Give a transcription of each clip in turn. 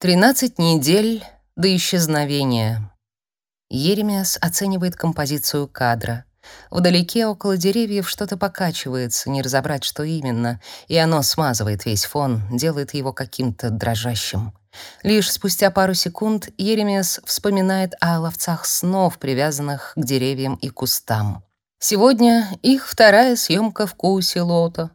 Тринадцать недель до исчезновения. Еремиас оценивает композицию кадра. Вдалеке, около деревьев, что-то покачивается, не разобрать, что именно, и оно смазывает весь фон, делает его каким-то дрожащим. Лишь спустя пару секунд Еремиас вспоминает о ловцах снов, привязанных к деревьям и кустам. Сегодня их вторая съемка в Кусе-Лото.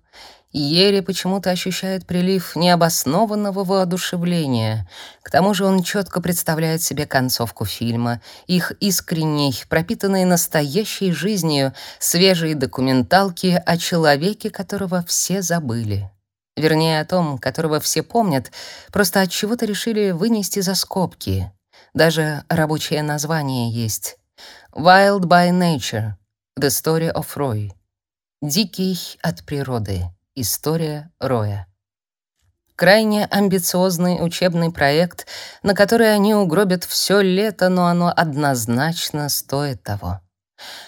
Ери почему-то ощущает прилив необоснованного воодушевления. К тому же он четко представляет себе концовку фильма, их искренней, пропитанной настоящей жизнью, свежие документалки о человеке, которого все забыли. Вернее, о том, которого все помнят, просто от чего-то решили вынести за скобки. Даже рабочее название есть. Wild by Nature. The Story of Roy. Дикий от природы. История Роя. Крайне амбициозный учебный проект, на который они угробят все лето, но оно однозначно стоит того.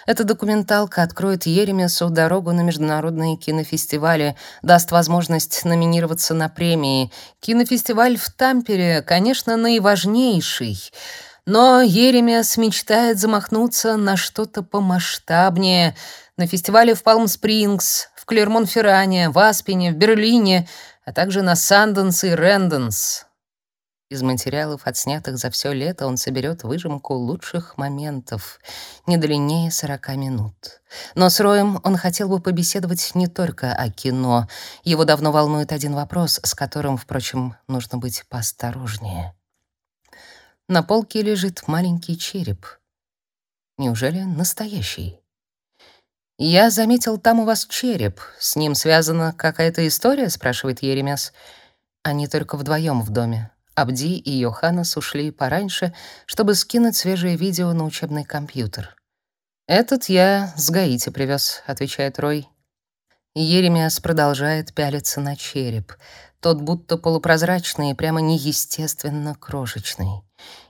Эта документалка откроет Еремесу дорогу на международные кинофестивали, даст возможность номинироваться на премии. Кинофестиваль в Тампере, конечно, наиважнейший, но Еремес мечтает замахнуться на что-то помасштабнее — на фестивале в Палм-Спрингс, в Клермон-Ферране, в Аспене, в Берлине, а также на Санденс и Рэнденс. Из материалов, отснятых за все лето, он соберет выжимку лучших моментов, не длиннее 40 минут. Но с Роем он хотел бы побеседовать не только о кино. Его давно волнует один вопрос, с которым, впрочем, нужно быть поосторожнее. На полке лежит маленький череп. Неужели настоящий? «Я заметил, там у вас череп. С ним связана какая-то история?» — спрашивает Еремяс. Они только вдвоем в доме. Абди и Йоханнес ушли пораньше, чтобы скинуть свежее видео на учебный компьютер. «Этот я с Гаити привез», — отвечает Рой. Еремиас продолжает пялиться на череп. Тот будто полупрозрачный и прямо неестественно крошечный.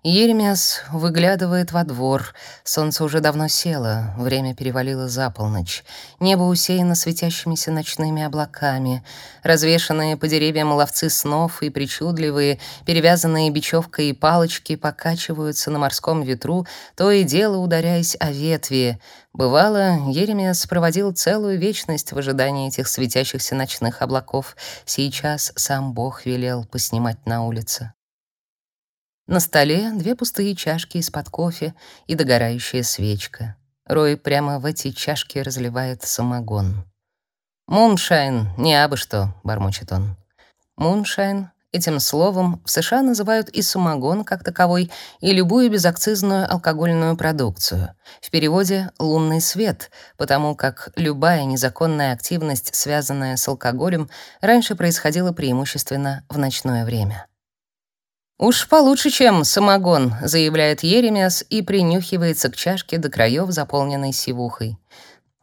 Еремиас выглядывает во двор. Солнце уже давно село, время перевалило за полночь. Небо усеяно светящимися ночными облаками. Развешанные по деревьям ловцы снов и причудливые, перевязанные бечевкой и палочки покачиваются на морском ветру, то и дело ударяясь о ветви. Бывало, Еремиас проводил целую вечность в ожидании этих светящихся ночных облаков. Сейчас сам Бог велел поснимать на улице. На столе две пустые чашки из-под кофе и догорающая свечка. Рой прямо в эти чашки разливает самогон. «Moonshine, не абы что», — бормочет он. «Moonshine» Этим словом в США называют и самогон как таковой, и любую безакцизную алкогольную продукцию. В переводе «лунный свет», потому как любая незаконная активность, связанная с алкоголем, раньше происходила преимущественно в ночное время. «Уж получше, чем самогон», — заявляет Еремиас и принюхивается к чашке до краев, заполненной сивухой.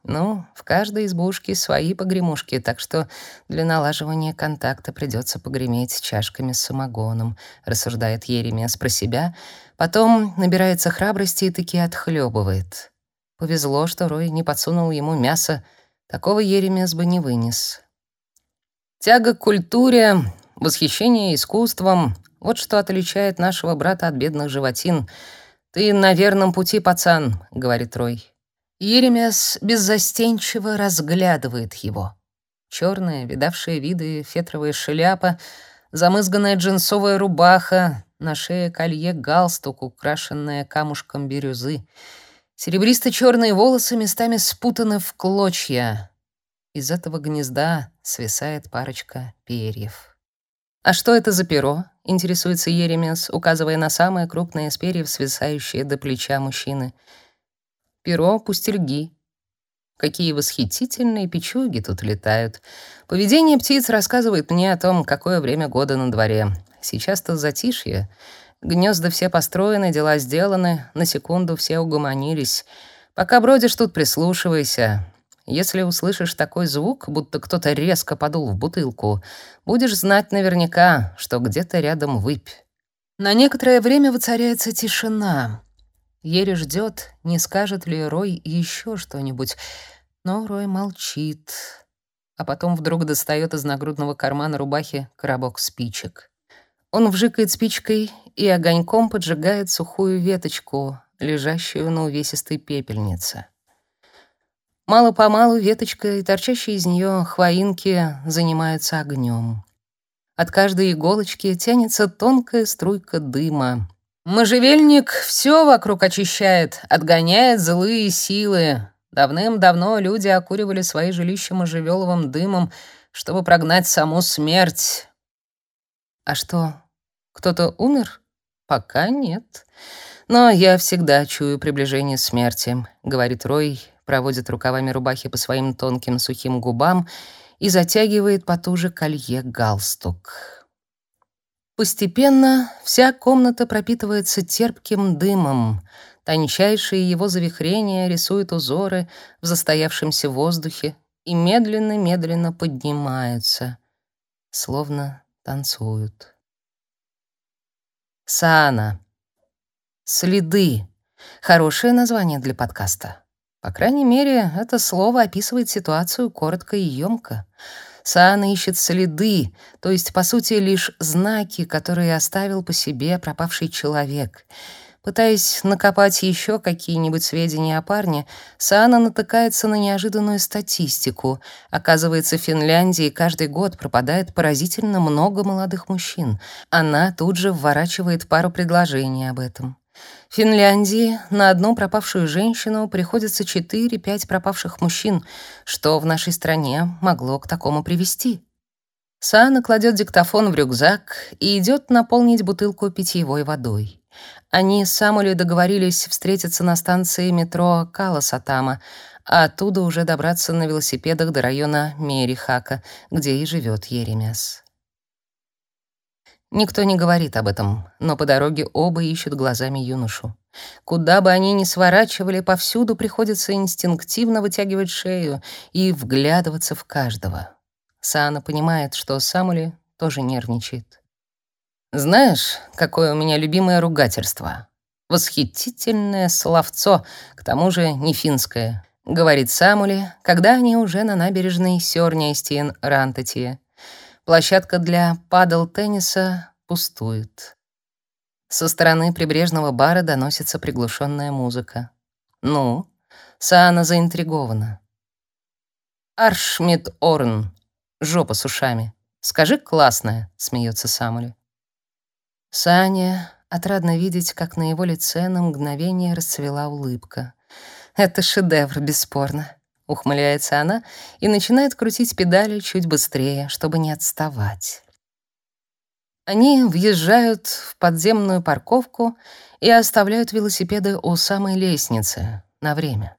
Ну, в каждой избушке свои погремушки, так что для налаживания контакта придется погреметь чашками с самогоном, рассуждает Еремиас про себя, потом набирается храбрости и таки отхлебывает. Повезло, что Рой не подсунул ему мясо, такого Еремиас бы не вынес. Тяга к культуре, восхищение искусством, вот что отличает нашего брата от бедных животин. Ты на верном пути, пацан, говорит Рой. Еремес беззастенчиво разглядывает его. Черная, видавшая виды фетровая шляпа, замызганная джинсовая рубаха, на шее колье галстук, украшенное камушком бирюзы. Серебристо-черные волосы местами спутаны в клочья. Из этого гнезда свисает парочка перьев. «А что это за перо?» — интересуется Еремес, указывая на самое крупное из перьев, свисающее до плеча мужчины. «Перо пустельги». Какие восхитительные печуги тут летают. Поведение птиц рассказывает мне о том, какое время года на дворе. Сейчас-то затишье. Гнезда все построены, дела сделаны, на секунду все угомонились. Пока бродишь тут, прислушивайся. Если услышишь такой звук, будто кто-то резко подул в бутылку, будешь знать наверняка, что где-то рядом выпь. На некоторое время воцаряется тишина. Ере ждет, не скажет ли Рой еще что-нибудь, но Рой молчит, а потом вдруг достает из нагрудного кармана рубахи коробок спичек. Он вжикает спичкой и огоньком поджигает сухую веточку, лежащую на увесистой пепельнице. Мало-помалу веточка и торчащие из нее хвоинки занимаются огнем. От каждой иголочки тянется тонкая струйка дыма. Можжевельник все вокруг очищает, отгоняет злые силы. Давным-давно люди окуривали свои жилища можжевеловым дымом, чтобы прогнать саму смерть. А что, кто-то умер? Пока нет. Но я всегда чую приближение смерти, говорит Рой, проводит рукавами рубахи по своим тонким сухим губам и затягивает потуже колье галстук. Постепенно вся комната пропитывается терпким дымом. Тончайшие его завихрения рисуют узоры в застоявшемся воздухе и медленно-медленно поднимаются, словно танцуют. Саана. Следы. Хорошее название для подкаста. По крайней мере, это слово описывает ситуацию коротко и ёмко. Саана ищет следы, то есть, по сути, лишь знаки, которые оставил по себе пропавший человек. Пытаясь накопать еще какие-нибудь сведения о парне, Саана натыкается на неожиданную статистику. Оказывается, в Финляндии каждый год пропадает поразительно много молодых мужчин. Она тут же вворачивает пару предложений об этом. В Финляндии на одну пропавшую женщину приходится 4-5 пропавших мужчин, что в нашей стране могло к такому привести. Саана кладет диктофон в рюкзак и идет наполнить бутылку питьевой водой. Они с Самулей договорились встретиться на станции метро Каласатама, а оттуда уже добраться на велосипедах до района Мерихака, где и живет Еремес. Никто не говорит об этом, но по дороге оба ищут глазами юношу. Куда бы они ни сворачивали, повсюду приходится инстинктивно вытягивать шею и вглядываться в каждого. Саана понимает, что Самули тоже нервничает. «Знаешь, какое у меня любимое ругательство? Восхитительное словцо, к тому же не финское», — говорит Самули, когда они уже на набережной Сёрняйстиен Рантатия. Площадка для падл-тенниса пустует. Со стороны прибрежного бара доносится приглушенная музыка. Ну, Саана заинтригована. Аршмит Орн, жопа с ушами. Скажи классная, смеется Самули. Саня отрадно видеть, как на его лице на мгновение расцвела улыбка. Это шедевр, бесспорно ухмыляется она и начинает крутить педали чуть быстрее, чтобы не отставать. Они въезжают в подземную парковку и оставляют велосипеды у самой лестницы на время.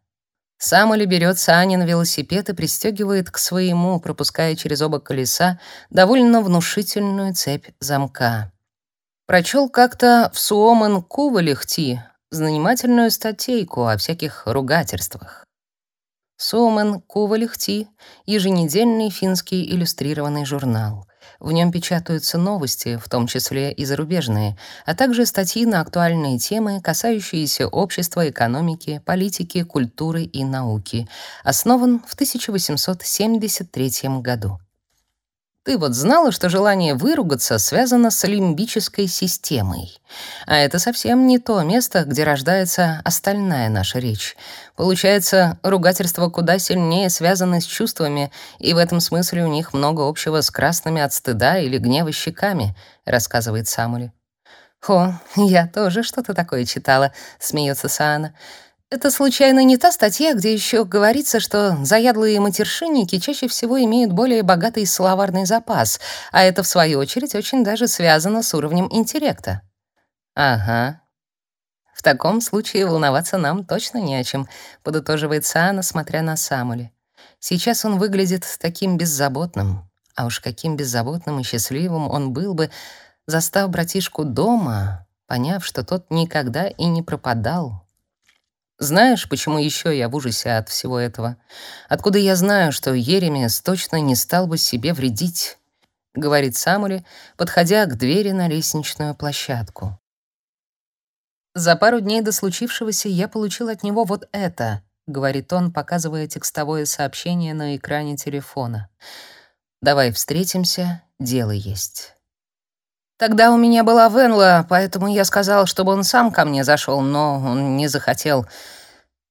Самоли берет Санин велосипед и пристегивает к своему, пропуская через оба колеса довольно внушительную цепь замка. Прочел как-то в Суомен Кувалихти занимательную статейку о всяких ругательствах. Суомен Кувалихти — еженедельный финский иллюстрированный журнал. В нем печатаются новости, в том числе и зарубежные, а также статьи на актуальные темы, касающиеся общества, экономики, политики, культуры и науки. Основан в 1873 году. Ты вот знала, что желание выругаться связано с лимбической системой. А это совсем не то место, где рождается остальная наша речь. Получается, ругательства куда сильнее связаны с чувствами, и в этом смысле у них много общего с красными от стыда или гнева щеками, рассказывает Самули. «О, я тоже что-то такое читала», — смеется Саана. Это случайно не та статья, где еще говорится, что заядлые матершинники чаще всего имеют более богатый словарный запас, а это в свою очередь очень даже связано с уровнем интеллекта. Ага. В таком случае волноваться нам точно не о чем, подытоживает Саана, смотря на Самули. Сейчас он выглядит таким беззаботным, а уж каким беззаботным и счастливым он был бы, застав братишку дома, поняв, что тот никогда и не пропадал, знаешь, почему еще я в ужасе от всего этого? Откуда я знаю, что Еремес точно не стал бы себе вредить? говорит Самули, подходя к двери на лестничную площадку. За пару дней до случившегося я получил от него вот это, говорит он, показывая текстовое сообщение на экране телефона. Давай встретимся, дело есть. Тогда у меня была Венла, поэтому я сказал, чтобы он сам ко мне зашел, но он не захотел.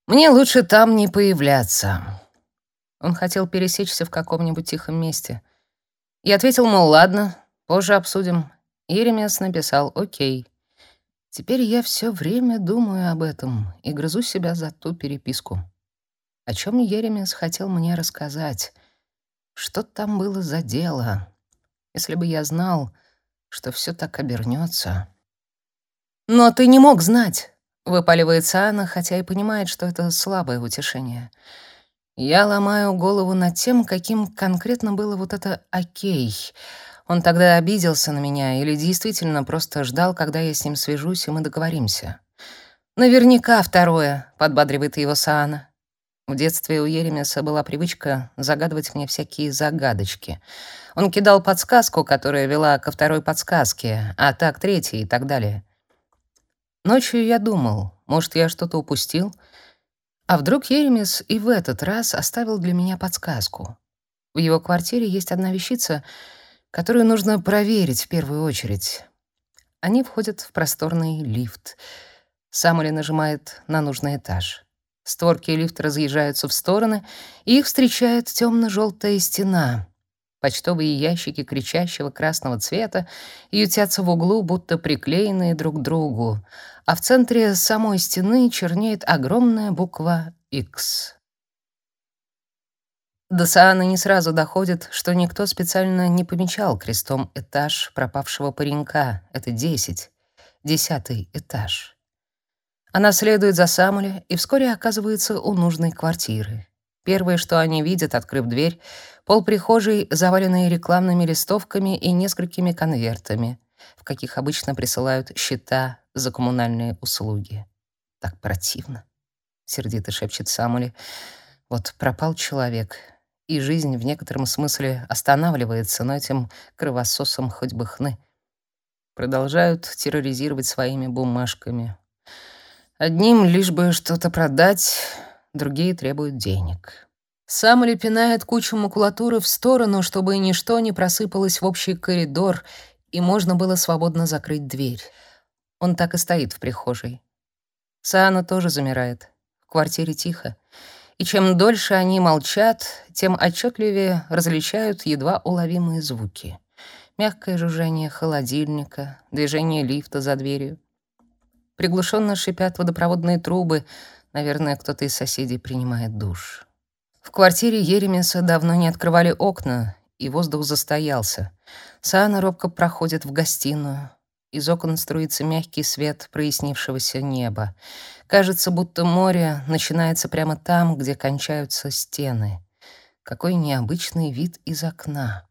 Мне лучше там не появляться. Он хотел пересечься в каком-нибудь тихом месте. Я ответил, мол, ладно, позже обсудим. Еремес написал «Окей». Теперь я все время думаю об этом и грызу себя за ту переписку. О чем Еремес хотел мне рассказать? Что там было за дело? Если бы я знал, что все так обернется. «Но ты не мог знать!» — выпаливается Анна, хотя и понимает, что это слабое утешение. Я ломаю голову над тем, каким конкретно было вот это «окей». Он тогда обиделся на меня или действительно просто ждал, когда я с ним свяжусь, и мы договоримся. «Наверняка второе», — подбадривает его Саана. В детстве у Еремеса была привычка загадывать мне всякие загадочки. Он кидал подсказку, которая вела ко второй подсказке, а так третьей и так далее. Ночью я думал, может, я что-то упустил? А вдруг Еремес и в этот раз оставил для меня подсказку? В его квартире есть одна вещица — которую нужно проверить в первую очередь. Они входят в просторный лифт. Самули нажимает на нужный этаж. Створки лифта разъезжаются в стороны, и их встречает темно-желтая стена. Почтовые ящики кричащего красного цвета ютятся в углу, будто приклеенные друг к другу, а в центре самой стены чернеет огромная буква X. До Сааны не сразу доходит, что никто специально не помечал крестом этаж пропавшего паренька. Это десять. Десятый этаж. Она следует за Самуле и вскоре оказывается у нужной квартиры. Первое, что они видят, открыв дверь, пол прихожей, заваленный рекламными листовками и несколькими конвертами, в каких обычно присылают счета за коммунальные услуги. Так противно, сердито шепчет Самуле. Вот пропал человек, и жизнь в некотором смысле останавливается, но этим кровососом хоть бы хны. Продолжают терроризировать своими бумажками. Одним лишь бы что-то продать, другие требуют денег. Сам пинает кучу макулатуры в сторону, чтобы ничто не просыпалось в общий коридор, и можно было свободно закрыть дверь. Он так и стоит в прихожей. Саана тоже замирает. В квартире тихо и чем дольше они молчат, тем отчетливее различают едва уловимые звуки. Мягкое жужжание холодильника, движение лифта за дверью. Приглушенно шипят водопроводные трубы, наверное, кто-то из соседей принимает душ. В квартире Еремеса давно не открывали окна, и воздух застоялся. Саана робко проходит в гостиную. Из окон струится мягкий свет прояснившегося неба. Кажется, будто море начинается прямо там, где кончаются стены. Какой необычный вид из окна.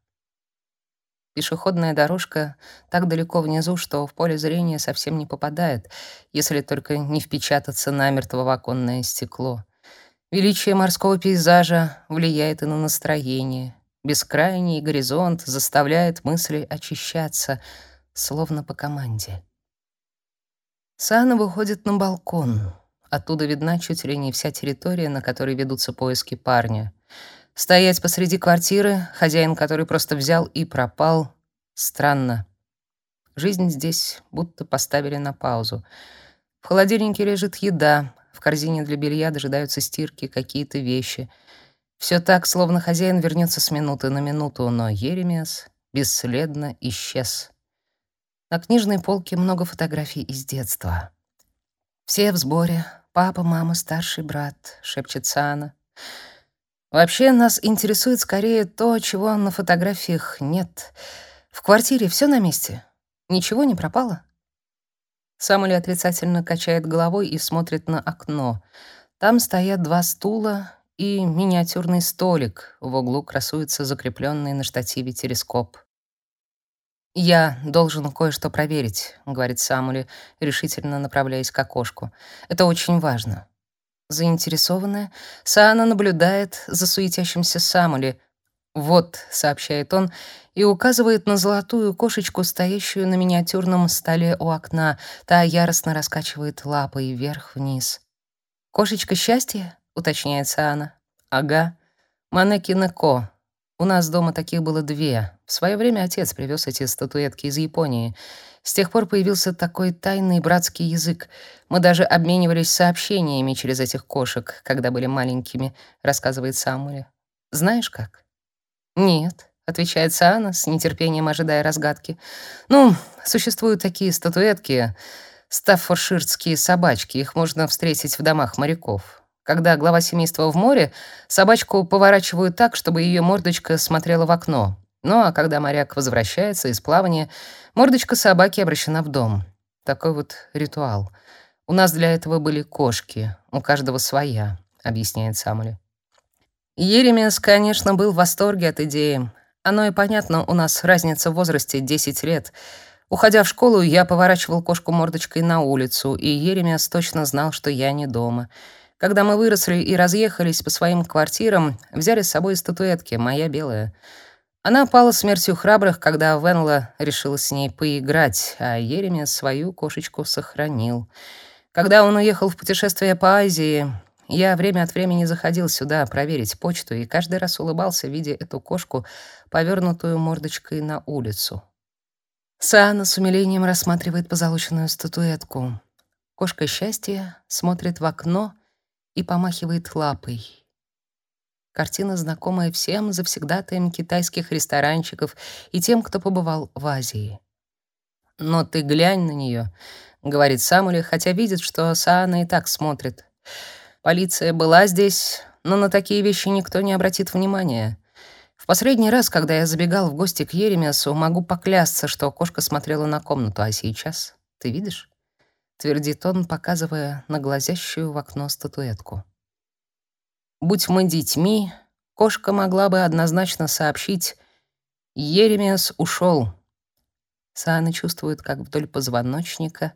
Пешеходная дорожка так далеко внизу, что в поле зрения совсем не попадает, если только не впечататься намертво в оконное стекло. Величие морского пейзажа влияет и на настроение. Бескрайний горизонт заставляет мысли очищаться — словно по команде. Сана выходит на балкон. Оттуда видна чуть ли не вся территория, на которой ведутся поиски парня. Стоять посреди квартиры, хозяин который просто взял и пропал, странно. Жизнь здесь будто поставили на паузу. В холодильнике лежит еда, в корзине для белья дожидаются стирки какие-то вещи. Все так, словно хозяин вернется с минуты на минуту, но Еремиас бесследно исчез. На книжной полке много фотографий из детства. Все в сборе. Папа, мама, старший брат, шепчет Сана. Вообще нас интересует скорее то, чего на фотографиях нет. В квартире все на месте. Ничего не пропало. Самуэль отрицательно качает головой и смотрит на окно. Там стоят два стула и миниатюрный столик. В углу красуется закрепленный на штативе телескоп. «Я должен кое-что проверить», — говорит Самули, решительно направляясь к окошку. «Это очень важно». Заинтересованная, Саана наблюдает за суетящимся Самули. «Вот», — сообщает он, и указывает на золотую кошечку, стоящую на миниатюрном столе у окна. Та яростно раскачивает лапой вверх-вниз. «Кошечка счастья?» — уточняет Саана. «Ага. Манекина Ко. У нас дома таких было две. В свое время отец привез эти статуэтки из Японии. С тех пор появился такой тайный братский язык. Мы даже обменивались сообщениями через этих кошек, когда были маленькими, рассказывает Самуэль. Знаешь как? Нет, отвечает Саана с нетерпением ожидая разгадки. Ну, существуют такие статуэтки, стаффорширские собачки, их можно встретить в домах моряков. Когда глава семейства в море, собачку поворачивают так, чтобы ее мордочка смотрела в окно. Ну а когда моряк возвращается из плавания, мордочка собаки обращена в дом. Такой вот ритуал. У нас для этого были кошки, у каждого своя, объясняет Самуэль. Еремес, конечно, был в восторге от идеи. Оно и понятно, у нас разница в возрасте 10 лет. Уходя в школу, я поворачивал кошку мордочкой на улицу, и Еремес точно знал, что я не дома. Когда мы выросли и разъехались по своим квартирам, взяли с собой статуэтки, моя белая. Она пала смертью храбрых, когда Венла решила с ней поиграть, а Еремия свою кошечку сохранил. Когда он уехал в путешествие по Азии, я время от времени заходил сюда проверить почту и каждый раз улыбался, видя эту кошку, повернутую мордочкой на улицу. Саана с умилением рассматривает позолоченную статуэтку. Кошка счастья смотрит в окно и помахивает лапой. Картина, знакомая всем завсегдатаям китайских ресторанчиков и тем, кто побывал в Азии. «Но ты глянь на нее», — говорит Самуэль, хотя видит, что Саана и так смотрит. «Полиция была здесь, но на такие вещи никто не обратит внимания. В последний раз, когда я забегал в гости к Еремесу, могу поклясться, что кошка смотрела на комнату, а сейчас, ты видишь?» — твердит он, показывая на глазящую в окно статуэтку. Будь мы детьми, кошка могла бы однозначно сообщить «Еремиас ушел». Саана чувствует, как вдоль позвоночника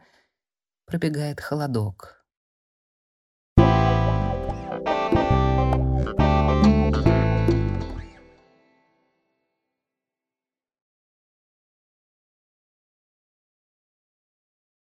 пробегает холодок.